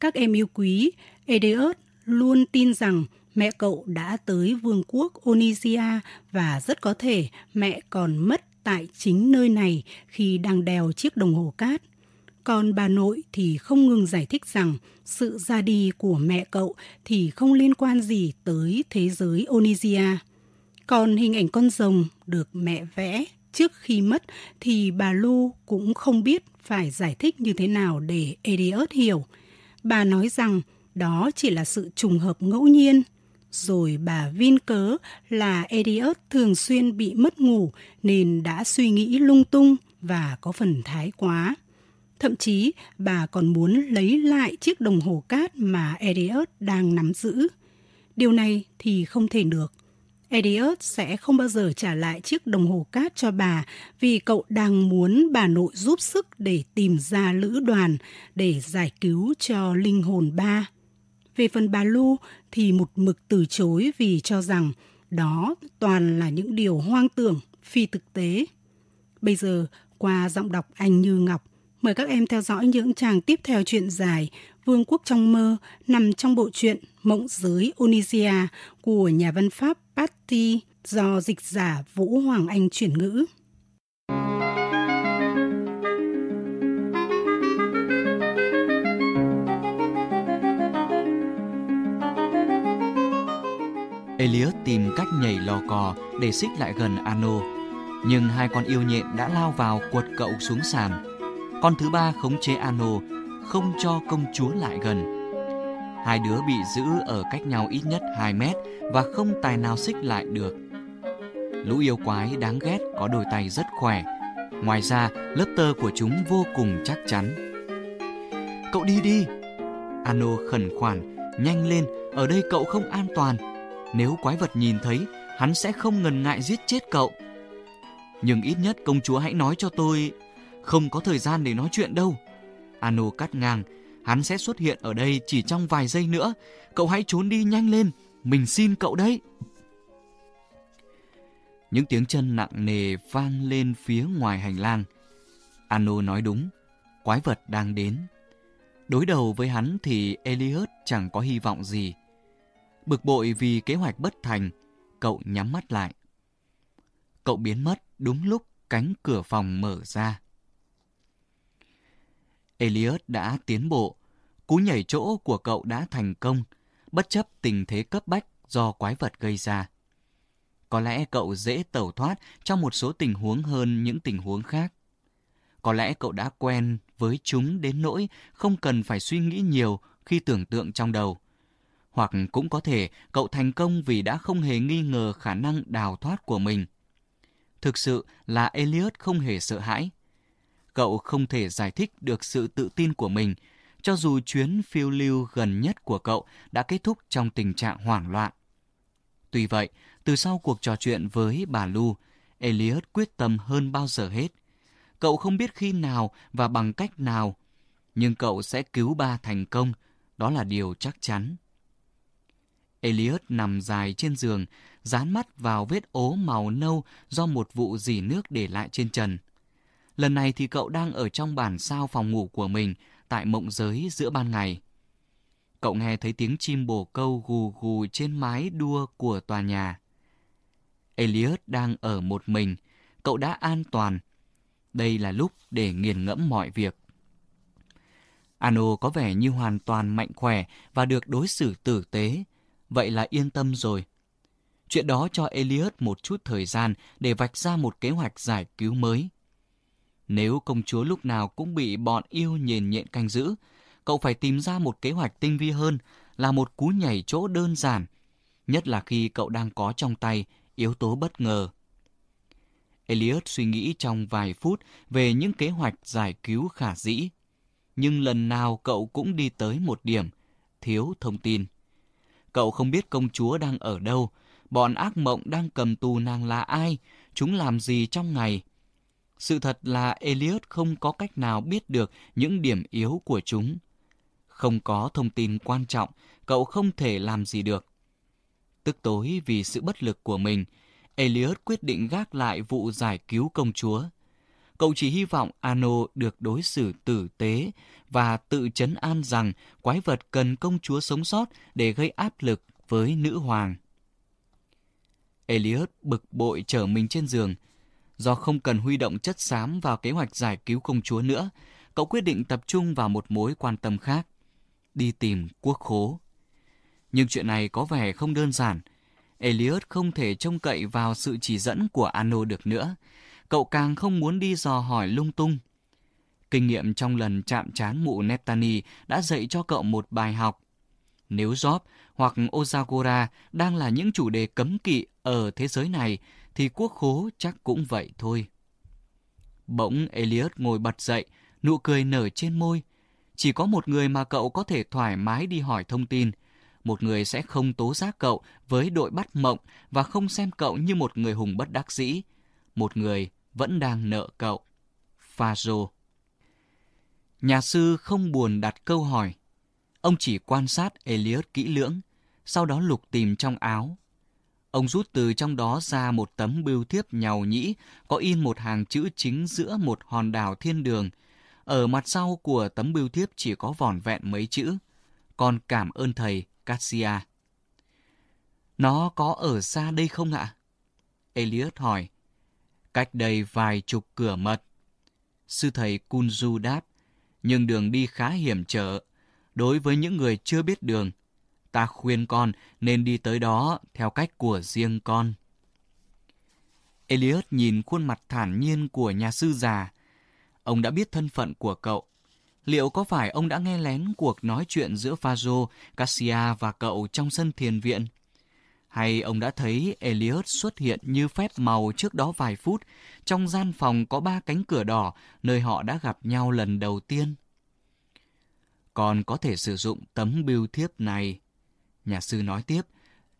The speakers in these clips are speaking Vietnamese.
Các em yêu quý, Edeus luôn tin rằng mẹ cậu đã tới vương quốc Onisia và rất có thể mẹ còn mất tại chính nơi này khi đang đèo chiếc đồng hồ cát. Còn bà nội thì không ngừng giải thích rằng sự ra đi của mẹ cậu thì không liên quan gì tới thế giới Onisia. Còn hình ảnh con rồng được mẹ vẽ trước khi mất thì bà Lu cũng không biết phải giải thích như thế nào để Elliot hiểu. Bà nói rằng đó chỉ là sự trùng hợp ngẫu nhiên. Rồi bà vin cớ là Elliot thường xuyên bị mất ngủ nên đã suy nghĩ lung tung và có phần thái quá. Thậm chí bà còn muốn lấy lại chiếc đồng hồ cát mà Elliot đang nắm giữ. Điều này thì không thể được. Elliot sẽ không bao giờ trả lại chiếc đồng hồ cát cho bà vì cậu đang muốn bà nội giúp sức để tìm ra lữ đoàn để giải cứu cho linh hồn ba. Về phần bà Lu thì một mực từ chối vì cho rằng đó toàn là những điều hoang tưởng, phi thực tế. Bây giờ, qua giọng đọc anh Như Ngọc, mời các em theo dõi những trang tiếp theo chuyện dài Vương quốc trong mơ nằm trong bộ truyện Mộng giới Onisia của nhà văn Pháp Patty do dịch giả Vũ Hoàng Anh chuyển ngữ. Elliot tìm cách nhảy lò cò để xích lại gần Ano. Nhưng hai con yêu nhện đã lao vào quật cậu xuống sàn. Con thứ ba khống chế Ano, không cho công chúa lại gần. Hai đứa bị giữ ở cách nhau ít nhất 2 mét và không tài nào xích lại được. Lũ yêu quái đáng ghét có đôi tay rất khỏe. Ngoài ra, lớp tơ của chúng vô cùng chắc chắn. Cậu đi đi! Ano khẩn khoản, nhanh lên, ở đây cậu không an toàn nếu quái vật nhìn thấy, hắn sẽ không ngần ngại giết chết cậu. Nhưng ít nhất công chúa hãy nói cho tôi... Không có thời gian để nói chuyện đâu. Ano cắt ngang, hắn sẽ xuất hiện ở đây chỉ trong vài giây nữa. Cậu hãy trốn đi nhanh lên, mình xin cậu đấy. Những tiếng chân nặng nề vang lên phía ngoài hành lang. Ano nói đúng, quái vật đang đến. Đối đầu với hắn thì Elliot chẳng có hy vọng gì. Bực bội vì kế hoạch bất thành, cậu nhắm mắt lại. Cậu biến mất đúng lúc cánh cửa phòng mở ra. Elliot đã tiến bộ, cú nhảy chỗ của cậu đã thành công, bất chấp tình thế cấp bách do quái vật gây ra. Có lẽ cậu dễ tẩu thoát trong một số tình huống hơn những tình huống khác. Có lẽ cậu đã quen với chúng đến nỗi không cần phải suy nghĩ nhiều khi tưởng tượng trong đầu. Hoặc cũng có thể cậu thành công vì đã không hề nghi ngờ khả năng đào thoát của mình. Thực sự là Elliot không hề sợ hãi. Cậu không thể giải thích được sự tự tin của mình, cho dù chuyến phiêu lưu gần nhất của cậu đã kết thúc trong tình trạng hoảng loạn. Tuy vậy, từ sau cuộc trò chuyện với bà Lu, Elliot quyết tâm hơn bao giờ hết. Cậu không biết khi nào và bằng cách nào, nhưng cậu sẽ cứu ba thành công, đó là điều chắc chắn. Elliot nằm dài trên giường, dán mắt vào vết ố màu nâu do một vụ dỉ nước để lại trên trần. Lần này thì cậu đang ở trong bản sao phòng ngủ của mình tại mộng giới giữa ban ngày. Cậu nghe thấy tiếng chim bồ câu gù gù trên mái đua của tòa nhà. Elliot đang ở một mình, cậu đã an toàn. Đây là lúc để nghiền ngẫm mọi việc. Ano có vẻ như hoàn toàn mạnh khỏe và được đối xử tử tế, vậy là yên tâm rồi. Chuyện đó cho Elliot một chút thời gian để vạch ra một kế hoạch giải cứu mới. Nếu công chúa lúc nào cũng bị bọn yêu nhìn nhện canh giữ, cậu phải tìm ra một kế hoạch tinh vi hơn là một cú nhảy chỗ đơn giản, nhất là khi cậu đang có trong tay yếu tố bất ngờ. Elliot suy nghĩ trong vài phút về những kế hoạch giải cứu khả dĩ. Nhưng lần nào cậu cũng đi tới một điểm, thiếu thông tin. Cậu không biết công chúa đang ở đâu, bọn ác mộng đang cầm tù nàng là ai, chúng làm gì trong ngày. Sự thật là Elliot không có cách nào biết được những điểm yếu của chúng. Không có thông tin quan trọng, cậu không thể làm gì được. Tức tối vì sự bất lực của mình, Elliot quyết định gác lại vụ giải cứu công chúa. Cậu chỉ hy vọng Ano được đối xử tử tế và tự chấn an rằng quái vật cần công chúa sống sót để gây áp lực với nữ hoàng. Elliot bực bội trở mình trên giường. Do không cần huy động chất xám vào kế hoạch giải cứu công chúa nữa, cậu quyết định tập trung vào một mối quan tâm khác, đi tìm quốc khố. Nhưng chuyện này có vẻ không đơn giản. Elliot không thể trông cậy vào sự chỉ dẫn của Ano được nữa. Cậu càng không muốn đi dò hỏi lung tung. Kinh nghiệm trong lần chạm trán mụ Neptani đã dạy cho cậu một bài học. Nếu Job hoặc Ozagora đang là những chủ đề cấm kỵ ở thế giới này, thì quốc khố chắc cũng vậy thôi. Bỗng Elliot ngồi bật dậy, nụ cười nở trên môi. Chỉ có một người mà cậu có thể thoải mái đi hỏi thông tin. Một người sẽ không tố giác cậu với đội bắt mộng và không xem cậu như một người hùng bất đắc dĩ. Một người vẫn đang nợ cậu. Phazo Nhà sư không buồn đặt câu hỏi. Ông chỉ quan sát Elliot kỹ lưỡng, sau đó lục tìm trong áo. Ông rút từ trong đó ra một tấm bưu thiếp nhàu nhĩ có in một hàng chữ chính giữa một hòn đảo thiên đường. Ở mặt sau của tấm bưu thiếp chỉ có vỏn vẹn mấy chữ. Con cảm ơn thầy, Cassia. Nó có ở xa đây không ạ? Elias hỏi. Cách đây vài chục cửa mật. Sư thầy Kunju đáp nhưng đường đi khá hiểm trở. Đối với những người chưa biết đường, ta khuyên con nên đi tới đó theo cách của riêng con. Elliot nhìn khuôn mặt thản nhiên của nhà sư già. Ông đã biết thân phận của cậu. Liệu có phải ông đã nghe lén cuộc nói chuyện giữa Fajo, Cassia và cậu trong sân thiền viện? Hay ông đã thấy Elliot xuất hiện như phép màu trước đó vài phút trong gian phòng có ba cánh cửa đỏ nơi họ đã gặp nhau lần đầu tiên? Còn có thể sử dụng tấm bưu thiếp này. Nhà sư nói tiếp,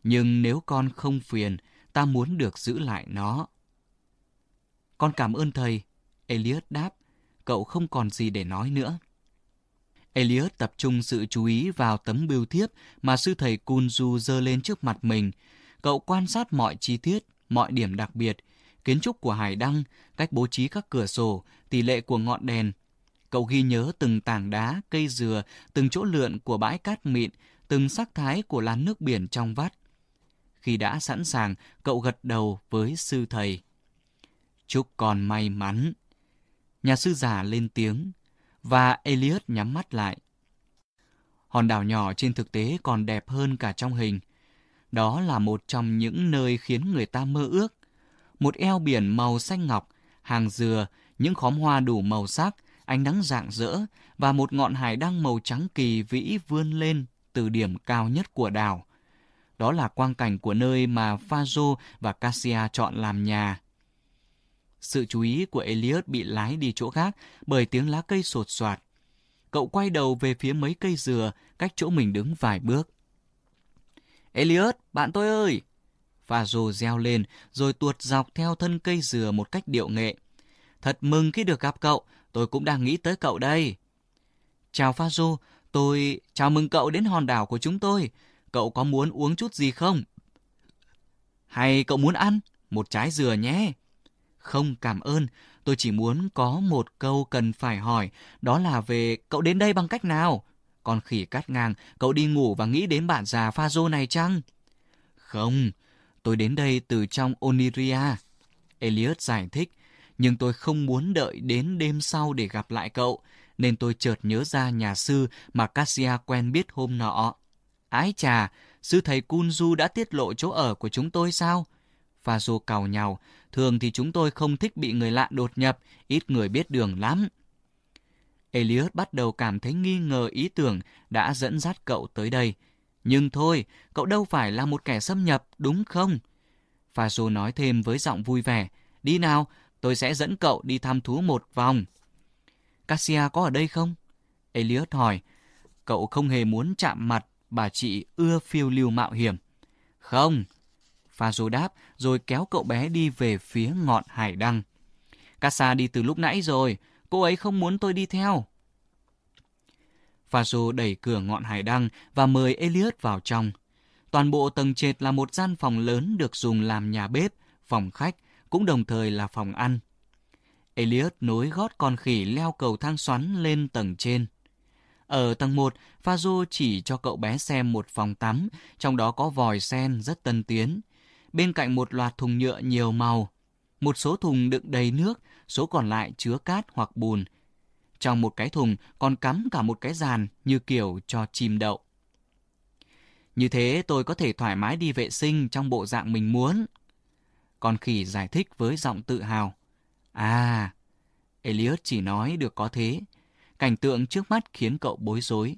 nhưng nếu con không phiền, ta muốn được giữ lại nó. Con cảm ơn thầy. Elliot đáp, cậu không còn gì để nói nữa. Elliot tập trung sự chú ý vào tấm bưu thiếp mà sư thầy Kunju dơ lên trước mặt mình. Cậu quan sát mọi chi tiết, mọi điểm đặc biệt, kiến trúc của hải đăng, cách bố trí các cửa sổ, tỷ lệ của ngọn đèn. Cậu ghi nhớ từng tảng đá, cây dừa, từng chỗ lượn của bãi cát mịn, từng sắc thái của làn nước biển trong vắt. Khi đã sẵn sàng, cậu gật đầu với sư thầy. Chúc con may mắn. Nhà sư già lên tiếng, và Elliot nhắm mắt lại. Hòn đảo nhỏ trên thực tế còn đẹp hơn cả trong hình. Đó là một trong những nơi khiến người ta mơ ước. Một eo biển màu xanh ngọc, hàng dừa, những khóm hoa đủ màu sắc, ánh nắng rạng rỡ và một ngọn hải đăng màu trắng kỳ vĩ vươn lên từ điểm cao nhất của đảo. Đó là quang cảnh của nơi mà Fazo và Cassia chọn làm nhà. Sự chú ý của Elliot bị lái đi chỗ khác bởi tiếng lá cây sột soạt. Cậu quay đầu về phía mấy cây dừa cách chỗ mình đứng vài bước. Elliot, bạn tôi ơi! Fazo reo lên rồi tuột dọc theo thân cây dừa một cách điệu nghệ. Thật mừng khi được gặp cậu, tôi cũng đang nghĩ tới cậu đây. Chào Fazo, tôi chào mừng cậu đến hòn đảo của chúng tôi. Cậu có muốn uống chút gì không? Hay cậu muốn ăn? Một trái dừa nhé. Không cảm ơn, tôi chỉ muốn có một câu cần phải hỏi, đó là về cậu đến đây bằng cách nào? Con khỉ cắt ngang, cậu đi ngủ và nghĩ đến bạn già pha rô này chăng? Không, tôi đến đây từ trong Oniria. Elliot giải thích, nhưng tôi không muốn đợi đến đêm sau để gặp lại cậu, nên tôi chợt nhớ ra nhà sư mà Cassia quen biết hôm nọ. Ái chà, sư thầy Kunju đã tiết lộ chỗ ở của chúng tôi sao? Phazo cào nhào, thường thì chúng tôi không thích bị người lạ đột nhập, ít người biết đường lắm. Elliot bắt đầu cảm thấy nghi ngờ ý tưởng đã dẫn dắt cậu tới đây. Nhưng thôi, cậu đâu phải là một kẻ xâm nhập, đúng không? Phazo nói thêm với giọng vui vẻ. Đi nào, tôi sẽ dẫn cậu đi thăm thú một vòng. Cassia có ở đây không? Elliot hỏi. Cậu không hề muốn chạm mặt bà chị ưa phiêu lưu mạo hiểm. Không. Phazo đáp rồi kéo cậu bé đi về phía ngọn hải đăng. Cassia đi từ lúc nãy rồi, cô ấy không muốn tôi đi theo. Phazo đẩy cửa ngọn hải đăng và mời Elliot vào trong. Toàn bộ tầng trệt là một gian phòng lớn được dùng làm nhà bếp, phòng khách, cũng đồng thời là phòng ăn. Elliot nối gót con khỉ leo cầu thang xoắn lên tầng trên. Ở tầng 1, Fazo chỉ cho cậu bé xem một phòng tắm, trong đó có vòi sen rất tân tiến. Bên cạnh một loạt thùng nhựa nhiều màu. Một số thùng đựng đầy nước, số còn lại chứa cát hoặc bùn. Trong một cái thùng còn cắm cả một cái giàn như kiểu cho chim đậu. Như thế tôi có thể thoải mái đi vệ sinh trong bộ dạng mình muốn. Con khỉ giải thích với giọng tự hào. À, Elliot chỉ nói được có thế. Cảnh tượng trước mắt khiến cậu bối rối.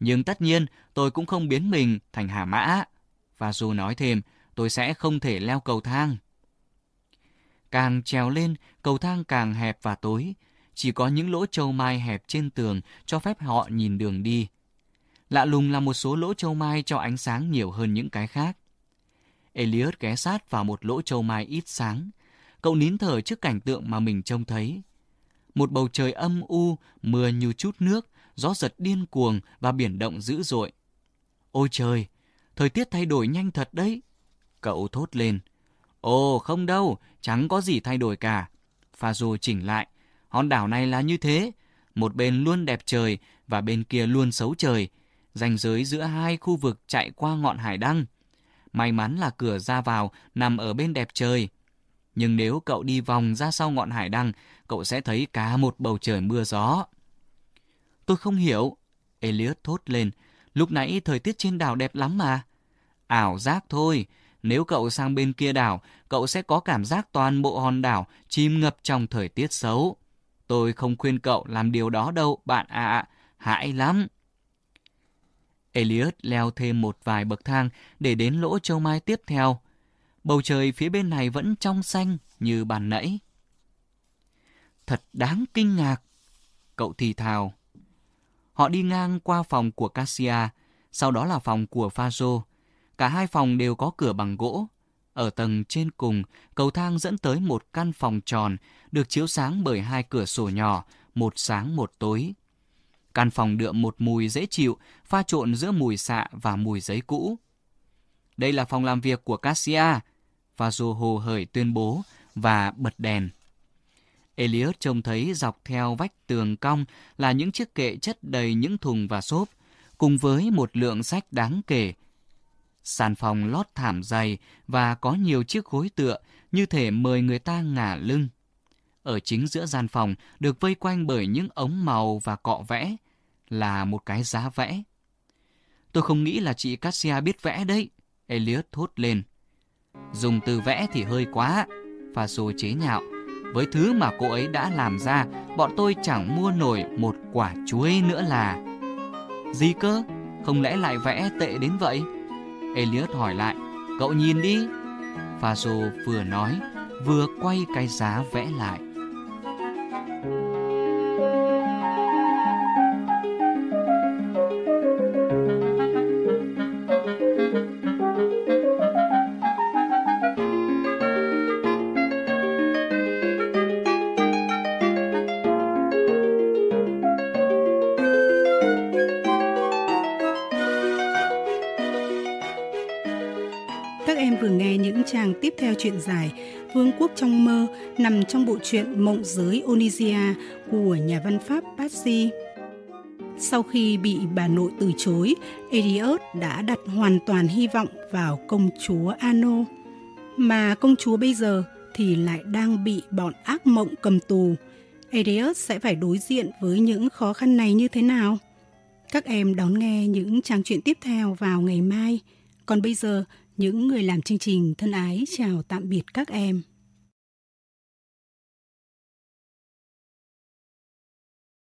Nhưng tất nhiên tôi cũng không biến mình thành hà mã. Và dù nói thêm, tôi sẽ không thể leo cầu thang. Càng trèo lên, cầu thang càng hẹp và tối. Chỉ có những lỗ châu mai hẹp trên tường cho phép họ nhìn đường đi. Lạ lùng là một số lỗ châu mai cho ánh sáng nhiều hơn những cái khác. Elliot ghé sát vào một lỗ châu mai ít sáng. Cậu nín thở trước cảnh tượng mà mình trông thấy. Một bầu trời âm u, mưa như chút nước, gió giật điên cuồng và biển động dữ dội. Ôi trời, thời tiết thay đổi nhanh thật đấy. Cậu thốt lên. Ồ, không đâu, chẳng có gì thay đổi cả. Phazo chỉnh lại. Hòn đảo này là như thế. Một bên luôn đẹp trời và bên kia luôn xấu trời. Ranh giới giữa hai khu vực chạy qua ngọn hải đăng. May mắn là cửa ra vào nằm ở bên đẹp trời. Nhưng nếu cậu đi vòng ra sau ngọn hải đăng, cậu sẽ thấy cả một bầu trời mưa gió. Tôi không hiểu. Elliot thốt lên. Lúc nãy thời tiết trên đảo đẹp lắm mà. Ảo giác thôi. Nếu cậu sang bên kia đảo, cậu sẽ có cảm giác toàn bộ hòn đảo chìm ngập trong thời tiết xấu. Tôi không khuyên cậu làm điều đó đâu, bạn ạ. À, lắm. Elliot leo thêm một vài bậc thang để đến lỗ châu mai tiếp theo. Bầu trời phía bên này vẫn trong xanh như bàn nãy. Thật đáng kinh ngạc, cậu thì thào. Họ đi ngang qua phòng của Cassia, sau đó là phòng của Fazo. Cả hai phòng đều có cửa bằng gỗ. Ở tầng trên cùng, cầu thang dẫn tới một căn phòng tròn, được chiếu sáng bởi hai cửa sổ nhỏ, một sáng một tối. Căn phòng đượm một mùi dễ chịu, pha trộn giữa mùi xạ và mùi giấy cũ. Đây là phòng làm việc của Cassia, và dù hồ hởi tuyên bố và bật đèn. Elliot trông thấy dọc theo vách tường cong là những chiếc kệ chất đầy những thùng và xốp, cùng với một lượng sách đáng kể. Sàn phòng lót thảm dày và có nhiều chiếc gối tựa như thể mời người ta ngả lưng. Ở chính giữa gian phòng được vây quanh bởi những ống màu và cọ vẽ, là một cái giá vẽ. Tôi không nghĩ là chị Cassia biết vẽ đấy, Elliot thốt lên. Dùng từ vẽ thì hơi quá, và rồi chế nhạo. Với thứ mà cô ấy đã làm ra, bọn tôi chẳng mua nổi một quả chuối nữa là... Gì cơ? Không lẽ lại vẽ tệ đến vậy? Elliot hỏi lại, cậu nhìn đi. Fazo vừa nói, vừa quay cái giá vẽ lại. Truyện dài Vương quốc trong mơ nằm trong bộ truyện Mộng giới Onisia của nhà văn Pháp Patsy. Sau khi bị bà nội từ chối, Eriot đã đặt hoàn toàn hy vọng vào công chúa Ano. Mà công chúa bây giờ thì lại đang bị bọn ác mộng cầm tù. Eriot sẽ phải đối diện với những khó khăn này như thế nào? Các em đón nghe những trang truyện tiếp theo vào ngày mai. Còn bây giờ, những người làm chương trình thân ái chào tạm biệt các em.